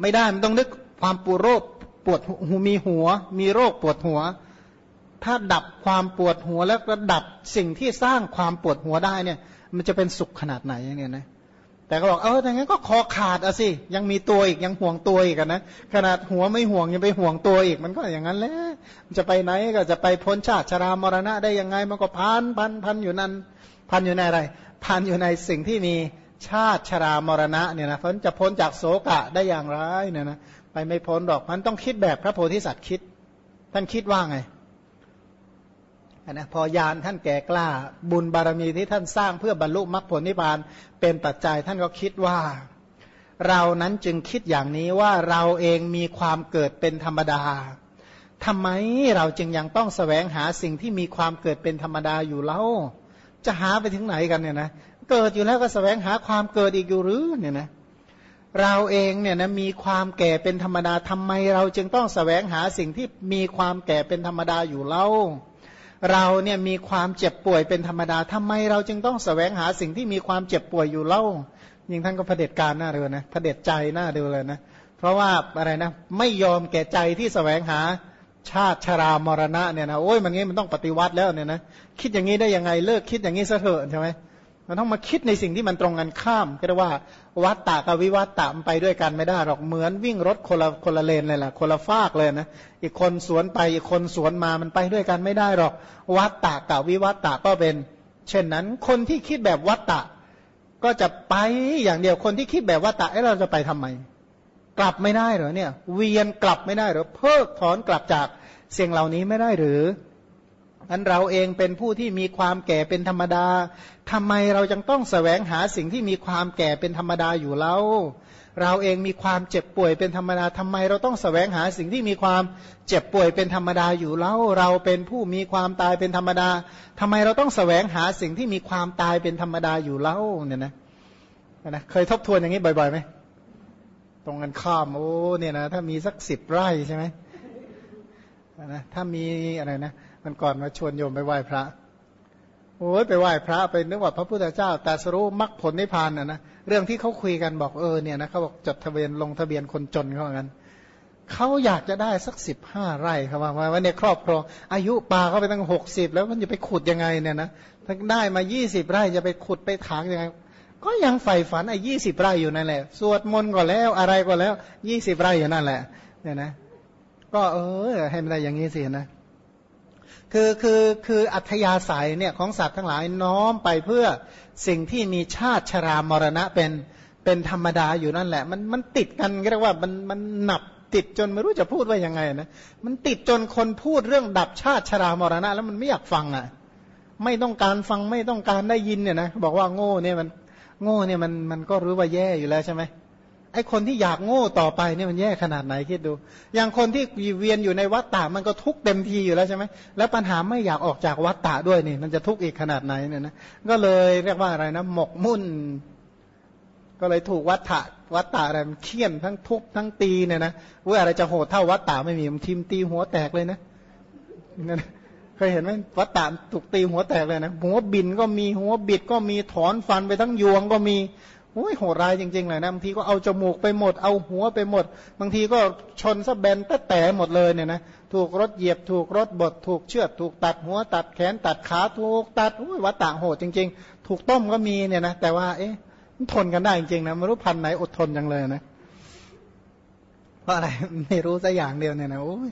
ไม่ได้มันต้องนึกความปวดโรคปวดหูมีหัว มีโรคปวดหัว ถ้าดับความปวดหัวแล้วก็ดับสิ่งที่สร้างความปวดหัวได้เนี่ย มันจะเป็นสุขขนาดไหนอย่างเงี้ยนะแต่ก็บอกเอออย่างงั้นก็คอขาดอะสิยังมีตัวอีกยังห่วงตัวอีกนะขนาดหัวไม่ห่วงยังไปห่วงตัวอีก มันก็อย่างนั้นแหละจะไปไหนก็จะไปพ้นชาติชรามรณะได้ยังไงมันก็พันพันพันอยู่นั้นพันอยู่ในอะไร พันอยู่ในสิ่งที่มี ชาติชรามรณะเนี่ยนะเพราะจะพ้นจากโศกะได้อย่างไรเนี่ยนะไปไม่พ้นหรอกมันต้องคิดแบบพระโพธิสัตว์คิด ท่านคิดว่าไงนะพอยานท่านแก่กล้า บุญบารมีที่ท่านสร้างเพื่อบรรลุมรรคผลนิพพาน เป็นปัจจัยท่านก็คิดว่า เรานั้นจึงคิดอย่างนี้ว่าเราเองมีความเกิดเป็นธรรมดาทำไมเราจึงยังต้องสแสวงหาสิ่งที่มีความเกิดเป็นธรรมดาอยู่เล่าจะหาไปถึงไหนกันเนี่ยนะ เกิดอยู่แล้วก็สแสวงหาความเกิดอีกอยู่หรือเนี่ยนะเราเองเนี่ยนะมีความแก่เป็นธรรมดาทำไมเราจึงต้องสแสวงหาสิ่งที่มีความแก่เป็นธรรมดาอยู่เล่า เราเนี่ยมีความเจ็บป่วยเป็นธรรมดาทำไมเราจึงต้องสแสวงหาสิ่งที่มีความเจ็บป่วยอยู่เล่ายิ่งท่านก็เผด็จการหน้าดูนะเผด็จใจหน้าดูเลยนะเพราะว่าอะไรนะไม่ยอมแก่ใจที่สแสวงหาชาติชรามรณะเนี่ยนะโอ้ยมันงี้มันต้องปฏิวัติแล้วเนี่ยนะคิดอย่างนี้ได้ยังไงเลิกคิดอย่างนี้ซะเถอะใช่ไหม มันต้องมาคิดในสิ่งที่มันตรงกันข้ามก็เรียกว่าวัตตะกับวิวัตตะมันไปด้วยกันไม่ได้หรอกเหมือนวิ่งรถคนละคนละเลนเลยแหละคนละฟากเลยนะอีกคนสวนไปอีกคนสวนมามันไปด้วยกันไม่ได้หรอกวัตตะกับวิวัตตะก็เป็น เช่นนั้นคนที่คิดแบบวัตตะ ก็จะไปอย่างเดียวคนที่คิดแบบวัตตะเราจะไปทำไมกลับไม่ได้เหรอเนี่ย เวียนกลับไม่ได้หรอเพิกถอนกลับจากเสียงเหล่านี้ไม่ได้หรือ อันเราเองเป็นผู้ที่มีความแก่เป็นธรรมดาทำไมเราจึงต้องแสวงหาสิ่งที่มีความแก่เป็นธรรมดาอยู่แล้ว เราเองมีความเจ็บป่วยเป็นธรรมดาทำไมเราต้องแสวงหาสิ่งที่มีความเจ็บป่วยเป็นธรรมดาอยู่แล้ว เราเป็นผู้มีความตายเป็นธรรมดาทำไมเราต้องแสวงหาสิ่งที่มีความตายเป็นธรรมดาอยู่แล้วเนี่ยนะนะเคยทบทวนอย่างนี้บ่อยๆไหมตรงกันข้ามโอ้เนี่ยนะถ้ามีสักสิบไร่ใช่ไหมนะถ้ามีอะไรนะ มันก่อนมาชวนโยมไปไหว้พระโอ้ยไปไหว้พระไปนึกว่าพระพุทธเจ้าแต่สรู้มรรคผลนิพพานน่ะนะเรื่องที่เขาคุยกันบอกเออเนี่ยนะเขาบอกจดทะเบียนลงทะเบียนคนจนเขาเหมือนกันเขาอยากจะได้สักสิบห้าไร่เขาว่าว่าในครอบครองอายุป่าเขาไปตั้งหกสิบแล้วมันจะไปขุดยังไงเนี่ยนะถ้าได้มายี่สิบไร่จะไปขุดไปถางยังไง ก็ยังใฝ่ฝันไอ้ยี่สิบไร่อยู่นั่นแหละสวดมนต์ก็แล้วอะไรก็แล้วยี่สิบไร่อยู่นั่นแหละเนี่ยนะ ก็เออให้มันได้อย่างนี้สินะ คือคือคืออัธยาศัยเนี่ยของสัตว์ทั้งหลายน้อมไปเพื่อสิ่งที่มีชาติชรามรณะเป็นเป็นธรรมดาอยู่นั่นแหละ มันมันติดกันเรียกว่ามันมันหนับติดจนไม่รู้จะพูดว่ายังไงนะมันติดจนคนพูดเรื่องดับชาติชรามรณะ แล้วมันไม่อยากฟังอะ ไม่ต้องการฟังไม่ต้องการได้ยินเนี่ยนะบอกว่าโง่เนี่ยมันโง่เนี่ยมันมันก็รู้ว่าแย่อยู่แล้วใช่ไหม ไอคนที่อยากโง่ต่อไปเนี่ยมันแย่ขนาดไหนคิดดู อย่างคนที่เวียนอยู่ในวัฏฏะมันก็ทุกเต็มทีอยู่แล้วใช่ไหมแล้วปัญหาไม่อยากออกจากวัฏฏะด้วยนี่มันจะทุกข์อีกขนาดไหนเนี่ยนะก็เลยเรียกว่าอะไรนะหมกมุ่น ก็เลยถูกวัฏฏะวัฏฏะอะไรมันเคี่ยนทั้งทุบทั้งตีเนี่ยนะว่าอะไรจะโหดเท่าวัฏฏะไม่มีมันทิมตีหัวแตกเลยนะเคยเห็นไหมวัฏฏะถูกตีหัวแตกเลยนะหัวบินก็มีหัวบิดก็มีถอนฟันไปทั้งยวงก็มี โอ้ยโหดร้ายจริงๆเลยนะบางทีก็เอาจมูกไปหมด เอาหัวไปหมด บางทีก็ชนซะแบนแต่แต่หมดเลยเนี่ยนะถูกรถเหยียบถูกรถบดถูกเชือดถูกตัดหัวตัดแขนตัดขาถูกตัดโอ้ยวัตตะโหดจริง ๆ ถูกต้มก็มีเนี่ยนะแต่ว่าเอ๊ะมันทนกันได้จริงๆนะไม่รู้พันไหนอดทนจังเลยนะเพราะอะไรไม่รู้สักอย่างเดียวเนี่ยนะโอ้ย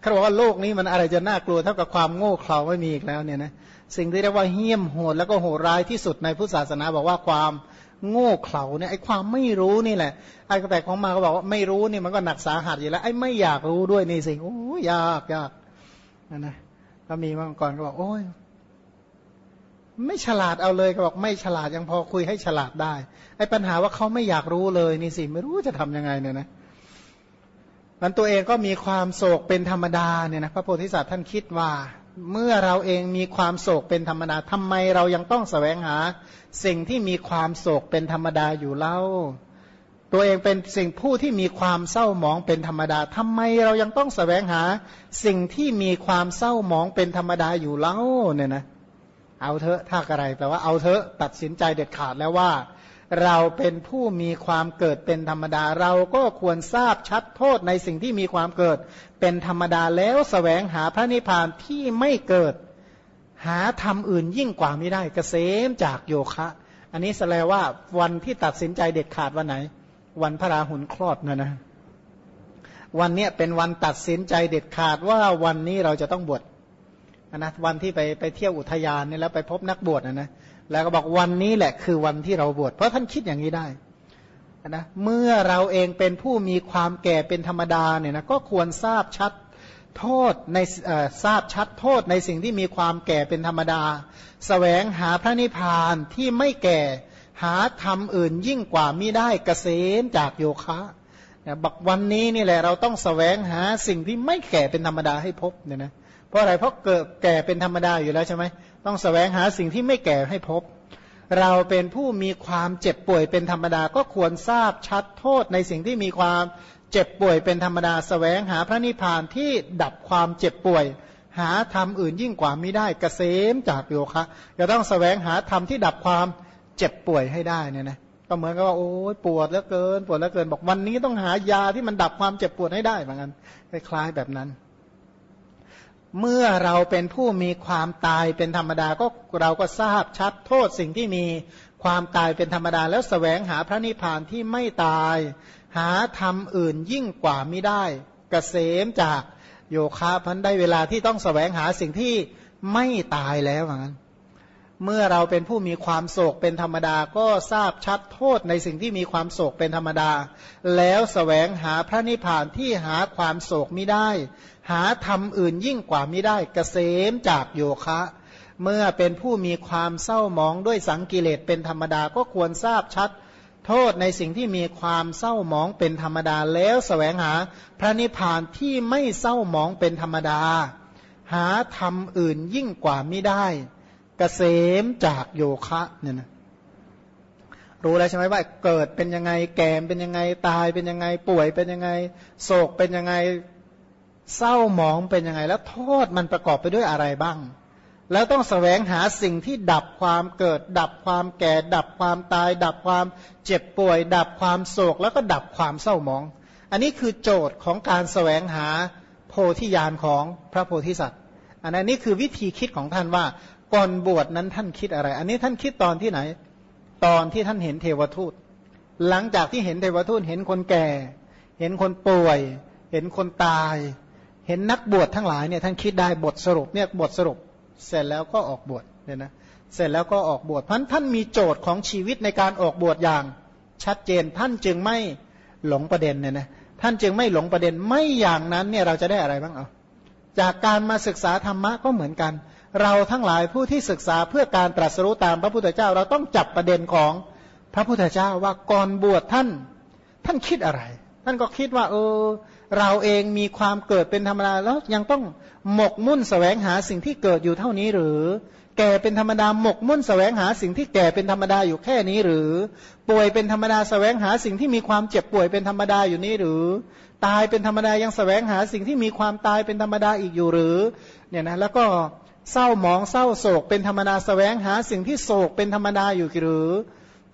เขาบอกว่าโลกนี้มันอะไรจะน่ากลัวเท่ากับความโง่เขลาไม่มีอีกแล้วเนี่ยนะสิ่งที่เรียกว่าเหี้ยมโหดแล้วก็โหดร้ายที่สุดในพุทธศาสนาบอกว่าความ โง่เขลาเนี่ยไอ้ความไม่รู้นี่แหละไอ้กระแตของมาก็บอกว่าไม่รู้นี่มันก็หนักสาหัสอยู่แล้วไอ้ไม่อยากรู้ด้วยนี่สิโอ้ยากยากนะนะก็มีมาก่อนก็บอกโอ้ยไม่ฉลาดเอาเลยก็บอกไม่ฉลาดยังพอคุยให้ฉลาดได้ ไอ้ปัญหาว่าเขาไม่อยากรู้เลยนี่สิไม่รู้จะทํำยังไงเนี่ยนะมันตัวเองก็มีความโศกเป็นธรรมดาเนี่ยนะพระโพธิสัตว์ท่านคิดว่า เมื่อเราเองมีความโศกเป็นธรรมดาทำไมเรายังต้องแสวงหา สิ่งที่มีความโศกเป็นธรรมดาอยู่เล่า ตัวเองเป็นสิ่งผู้ที่มีความเศร้าหมองเป็นธรรมดาทำไมเรายังต้องแสวงหา สิ่งที่มีความเศร้าหมองเป็นธรรมดาอยู่เล่าเนี่ยนะ เอาเถอะถ้าอะไรแปลว่าเอาเถอะตัดสินใจเด็ดขาดแล้วว่า เราเป็นผู้มีความเกิดเป็นธรรมดา เราก็ควรทราบชัดโทษในสิ่งที่มีความเกิดเป็นธรรมดาแล้วสแสวงหาพระนิพพานที่ไม่เกิด หาธรรมอื่นยิ่งกว่าไม่ได้กเกษมจากโยคะ อันนี้แสดงว่าวันที่ตัดสินใจเด็ดขาดวันไหน วันพระราหุลคลอดนะนะวันเนี้ยเป็นวันตัดสินใจเด็ดขาดว่าวันนี้เราจะต้องบวชนะวันที่ไปไปเที่ยวอุทยานนี่แล้วไปพบนักบวชนะนะ แล้วก็บอกวันนี้แหละคือวันที่เราบวชเพราะท่านคิดอย่างนี้ได้นะเมื่อเราเองเป็นผู้มีความแก่เป็นธรรมดาเนี่ยนะก็ควรทราบชัดโทษในทราบชัดโทษในสิ่งที่มีความแก่เป็นธรรมดาสแสวงหาพระนิพพานที่ไม่แก่หาธรรมอื่นยิ่งกว่ามิได้เกษมจากโยคะนี่ยบักวันนี้นี่แหละเราต้องสแสวงหาสิ่งที่ไม่แก่เป็นธรรมดาให้พบเนี่ยนะเพราะอะไรเพราะเกิดแก่เป็นธรรมดาอยู่แล้วใช่ไหม ต้องสแสวงหาสิ่งที่ไม่แก่ให้พบ เราเป็นผู้มีความเจ็บป่วยเป็นธรรมดาก็ควรทราบชัดโทษในสิ่งที่มีความเจ็บป่วยเป็นธรรมดาสแสวงหาพระนิพพานที่ดับความเจ็บป่วย หาธรรมอื่นยิ่งกว่าไม่ได้กเกษมจากโยคะจะต้องสแสวงหาธรรมที่ดับความเจ็บป่วยให้ได้เนี่ยนะก็เหมือนกับว่าโอ้ยปวดแล้วเกิน ปวดแล้วเกินบอกวันนี้ต้องหายาที่มันดับความเจ็บปวดให้ได้เหมือนกันคล้ายๆแบบนั้น เมื่อเราเป็นผู้มีความตายเป็นธรรมดาก็เราก็ทราบชัดโทษสิ่งที่มีความตายเป็นธรรมดา แล้วสแสวงหาพระนิพพานที่ไม่ตาย หาธรรมอื่นยิ่งกว่าไม่ได้กเกษมจากโยคะพันได้เวลาที่ต้องสแสวงหาสิ่งที่ไม่ตายแล้วเหมือนกัน เมื่อเราเป็นผู้มีความโศกเป็นธรรมดา ก็ทราบชัดโทษในสิ่งที่มีความโศกเป็นธรรมดา แล้วสแสวงหาพระนิพพานที่หาความโศกไม่ได้ หาธรรมอื่นยิ่งกว่าไม่ได้กเกษมจากโยคะ เมื่อเป็นผู้มีความเศร้าหมองด้วยสังกิเลสเป็นธรรมดาก็ควรทราบชัดโทษในสิ่งที่มีความเศร้าหมองเป็นธรรมดา แล้วสแสวงหาพระนิพพานที่ไม่เศร้าหมองเป็นธรรมดา หาธรรมอื่นยิ่งกว่าไม่ได้ กษมจากโยคะเนี่ยนะรู้แล้วใช่ไหมว่าเกิดเป็นยังไงแก่เป็นยังไงตายเป็นยังไงป่วยเป็นยังไง โศกเป็นยังไงเศร้าหมองเป็นยังไง แล้วโทษมันประกอบไปด้วยอะไรบ้าง แล้วต้องแสวงหาสิ่งที่ดับความเกิด ดับความแก่ ดับความตาย ดับความเจ็บป่วย ดับความโศกแล้วก็ดับความเศร้าหมอง อันนี้คือโจทย์ของการแสวงหาโพธิญาณของพระโพธิสัตว์ อันนี้คือวิธีคิดของท่านว่า ก่อนบวชนั้นท่านคิดอะไร อันนี้ท่านคิดตอนที่ไหน ตอนที่ท่านเห็นเทวทูต หลังจากที่เห็นเทวทูตเห็นคนแก่ เห็นคนป่วย เห็นคนตาย เห็นนักบวชทั้งหลายเนี่ยท่านคิดได้บทสรุปเนี่ยบทสรุป เสร็จแล้วก็ออกบวชเนี่ยนะเสร็จแล้วก็ออกบวชพันท่านมีโจทย์ของชีวิตในการออกบวชอย่าง ชัดเจนท่านจึงไม่หลงประเด็นเนี่ยนะท่านจึงไม่หลงประเด็นไม่อย่างนั้นเนี่ยเราจะได้อะไรบ้างเอาจากการมาศึกษาธรรมะก็เหมือนกัน เราทั้งหลายผู้ที่ศึกษาเพื่อการตรัสรู้ตามพระพุทธเจ้า เราต้องจับประเด็นของพระพุทธเจ้าว่าก่อนบวชท่าน ท่านคิดอะไร ท่านก็คิดว่า เออ เราเองมีความเกิดเป็นธรรมดาแล้วยังต้องหมกมุ่นแสวงหาสิ่งที่เกิดอยู่เท่านี้หรือ แก่เป็นธรรมดาหมกมุ่นแสวงหาสิ่งที่แก่เป็นธรรมดาอยู่แค่นี้หรือ ป่วยเป็นธรรมดาแสวงหาสิ่งที่มีความเจ็บป่วยเป็นธรรมดาอยู่นี้หรือ ตายเป็นธรรมดายังแสวงหาสิ่งที่มีความตายเป็นธรรมดาอีกอยู่หรือ เนี่ยนะแล้วก็ เศร้าหมองเศร้าโศก เป็นธรรมดาสแสวงหาสิ่งที่โศกเป็นธรรมดาอยู่หรือ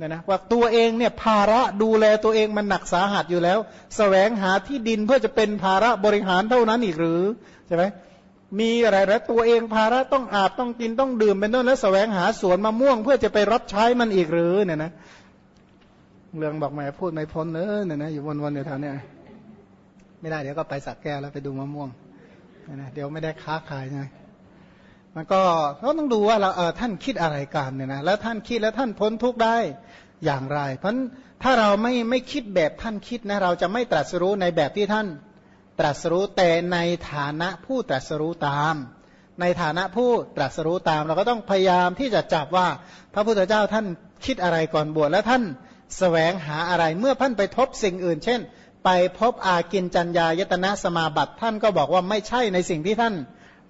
นี่ยนะว่าตัวเองเนี่ยภาระดูแลตัวเองมันหนักสาหัสอยู่แล้วสแสวงหาที่ดินเพื่อจะเป็นภาระบริหารเท่านั้นอีกหรือใช่ไหมมีอะไรแล้วตัวเองภาระต้องอาบต้องกินต้องดื่มเป็นต้นแล้วสแสวงหาสวนมะม่วง เพื่อจะไปรับใช้มันอีกหรือเนี่ยนะเรื่องบอกแม่พูดไม่พ้นเนอเนี่ยนะอยู่วนๆอยู่แถวเนี้ยไม่ได้เดี๋ยวก็ไปสักแก้วแล้วไปดูมะม่วงนะเดี๋ยวไม่ได้ค้าขายไง มันก็เราต้องดูว่าเราเออท่านคิดอะไรกันเนี่ยนะแล้วท่านคิดแล้วท่านพ้นทุกข์ได้อย่างไร เพราะถ้าเราไม่ไม่คิดแบบท่านคิดนะเราจะไม่ตรัสรู้ในแบบที่ท่าน ตรัสรู้แต่ในฐานะผู้ตรัสรู้ตาม ในฐานะผู้ตรัสรู้ตาม เราก็ต้องพยายามที่จะจับว่าพระพุทธเจ้าท่านคิดอะไรก่อนบวชแล้วท่านสแสวงหาอะไรเมื่อท่านไปทบสิ่งอื่น เช่น ไปพบอากินจัญญายตนะสมาบัติท่านก็บอกว่าไม่ใช่ในสิ่งที่ท่าน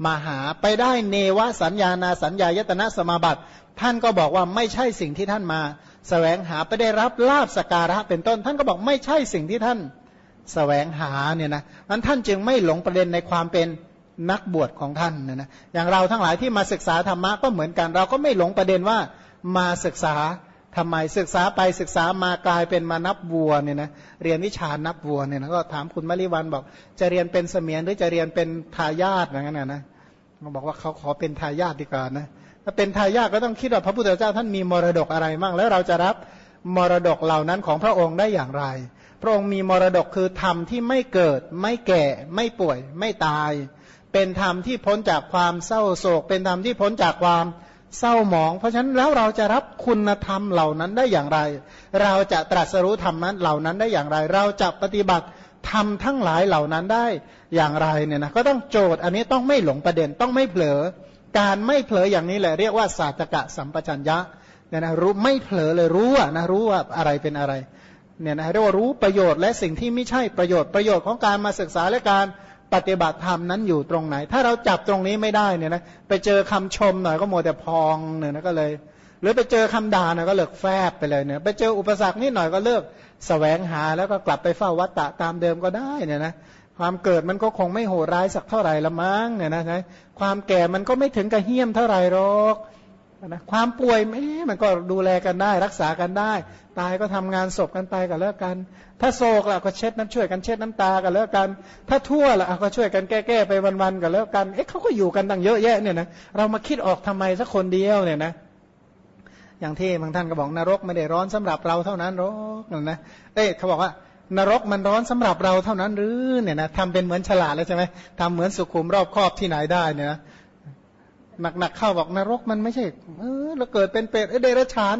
มาหาไปได้เนวสัญญานาสัญญายตนะสมาบัติ ท่านก็บอกว่าไม่ใช่สิ่งที่ท่านมาสแสวงหาไปได้รับลาบสการะเป็นต้น ท่านก็บอกไม่ใช่สิ่งที่ท่านสแสวงหาเนี่ยนะนั้นท่านจึงไม่หลงประเด็นในความเป็นนักบวชของท่านนะนะอย่างเราทั้งหลายที่มาศึกษาธรรมะก็เหมือนกัน เราก็ไม่หลงประเด็นว่ามาศึกษา ทำไมศึกษาไปศึกษามากลายเป็นมานับวัวเนี่ยนะเรียนวิชานับวัวเนี่ยนะก็ถามคุณมริวันบอก จะเรียนเป็นเสมียนหรือจะเรียนเป็นทายาทอย่างนั้นนะเขาบอกว่าเขาขอเป็นทายาทดีกว่านะถ้าเป็นทายาทก็ต้องคิดว่าพระพุทธเจ้าท่านมีมรดกอะไรมั่งแล้วเราจะรับมรดกเหล่านั้นของพระองค์ได้อย่างไร พระองค์มีมรดกคือธรรมที่ไม่เกิด ไม่แก่ ไม่ป่วย ไม่ตาย เป็นธรรมที่พ้นจากความเศร้าโศก เป็นธรรมที่พ้นจากความ เศร้าหมอง เพราะฉะนั้นแล้วเราจะรับคุณธรรมเหล่านั้นได้อย่างไร เราจะตรัสรู้ธรรมนั้นเหล่านั้นได้อย่างไร เราจะปฏิบัติธรรมทั้งหลายเหล่านั้นได้อย่างไรเนี่ยนะก็ต้องโจทย์อันนี้ต้องไม่หลงประเด็นต้องไม่เผลอ การไม่เผลออย่างนี้แหละเรียกว่าศาสตกะสัมปชัญญะเนี่ยนะรู้ไม่เผลอเลยรู้อะนะรู้ว่าอะไรเป็นอะไรเนี่ยนะเรียกว่ารู้ประโยชน์และสิ่งที่ไม่ใช่ประโยชน์ประโยชน์ของการมาศึกษาและการ ปฏิบัติธรรมนั้นอยู่ตรงไหน ถ้าเราจับตรงนี้ไม่ได้เนี่ยนะไปเจอคำชมหน่อยก็โมแต่พองเนี่ยนะก็เลย หรือไปเจอคำด่าหน่อยก็เลิกแฟบไปเลยเนี่ยไปเจออุปสรรคนิดหน่อยก็เลิกแสวงหาแล้วก็กลับไปเฝ้าวัตตะตามเดิมก็ได้เนี่ยนะความเกิดมันก็คงไม่โหดร้ายสักเท่าไหร่ละมั้งเนี่ยนะความแก่มันก็ไม่ถึงกับเฮี้ยมเท่าไหร่หรอก นะความป่วยแม่มันก็ดูแลกันได้ รักษากันได้ ตายก็ทำงานศพกันไปกันแล้วกัน ถ้าโศกล่ะก็เช็ดน้ำช่วยกันเช็ดน้ำตากันแล้วกัน ถ้าทั่วล่ะก็ช่วยกันแก้ๆไปวันๆกันแล้วกันเอ๊ะเขาก็อยู่กันตั้งเยอะแยะเนี่ยนะเรามาคิดออกทำไมสักคนเดียวเนี่ยนะอย่างที่บางท่านก็บอกนรกไม่ได้ร้อนสำหรับเราเท่านั้นหรอกนะเอ๊ะเขาบอกว่านรกมันร้อนสำหรับเราเท่านั้นหรือเนี่ยนะทำเป็นเหมือนฉลาดแล้วใช่ไหมทำเหมือนสุขุมรอบครอบที่ไหนได้เนี่ยนะ หนักๆเข้าบอกนรกมันไม่ใช่ เออเราเกิดเป็นเป็ดเดรัจฉาน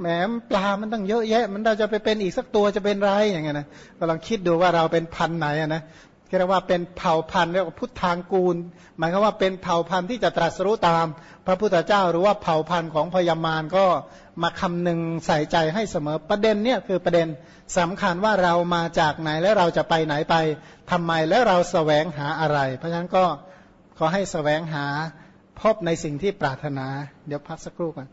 แหมปลามันตั้งเยอะแยะ มันเราจะไปเป็นอีกสักตัวจะเป็นไรอย่างเงี้ยนะกำลังคิดดูว่าเราเป็นพันไหนนะเรียกว่าเป็นเผ่าพันธุ์เรียกว่าพุทธางกูล หมายความว่าเป็นเผ่าพันธุ์ที่จะตรัสรู้ตาม พระพุทธเจ้าหรือว่าเผ่าพันธุ์ของพญามารก็มาคำนึงใส่ใจให้เสมอประเด็นเนี่ยคือประเด็นสำคัญว่าเรามาจากไหนและเราจะไปไหนไปทำไมและเราสแสวงหาอะไร เพราะฉะนั้นก็ขอให้สแสวงหา พบในสิ่งที่ปรารถนา เดี๋ยวพักสักครู่ก่อน